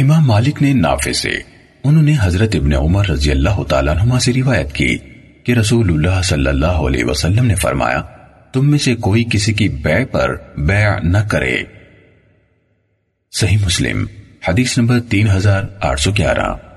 امام مالک نے نافع سے انہوں نے حضرت ابن عمر رضی اللہ تعالیٰ عنہ سے روایت کی کہ رسول اللہ صلی اللہ علیہ وسلم نے فرمایا، تم میں سے کوئی کسی کی بے پر بیع نہ کرے۔ صحیح مسلم، حدیث نمبر تین ہزار آٹھ سو گیارہ۔